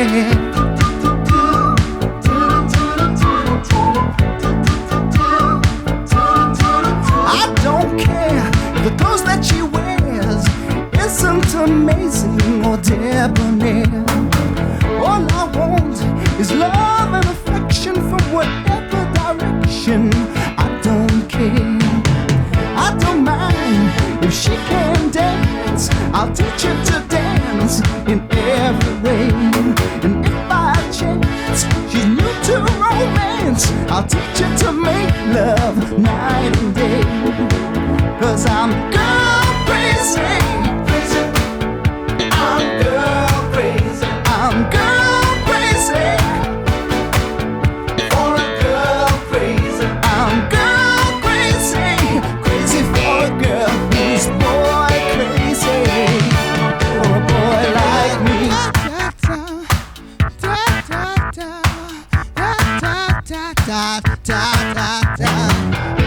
I don't care the clothes that she wears isn't amazing or debonair. All I want is love and affection from whatever direction. I don't care. teach you to make love night and day. Cause I'm girl crazy. Da da da da.